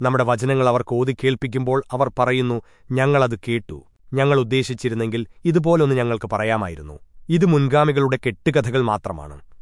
നമ്മുടെ വചനങ്ങൾ അവർ കോതി കേൾപ്പിക്കുമ്പോൾ അവർ പറയുന്നു ഞങ്ങളത് കേട്ടു. ഞങ്ങൾ ഉദ്ദേശിച്ചിരുന്നെങ്കിൽ ഇതുപോലൊന്ന് ഞങ്ങൾക്ക് പറയാമായിരുന്നു. ഇത് മുൻഗാമികളുടെ കെട്ടുകഥകൾ മാത്രമാണ്.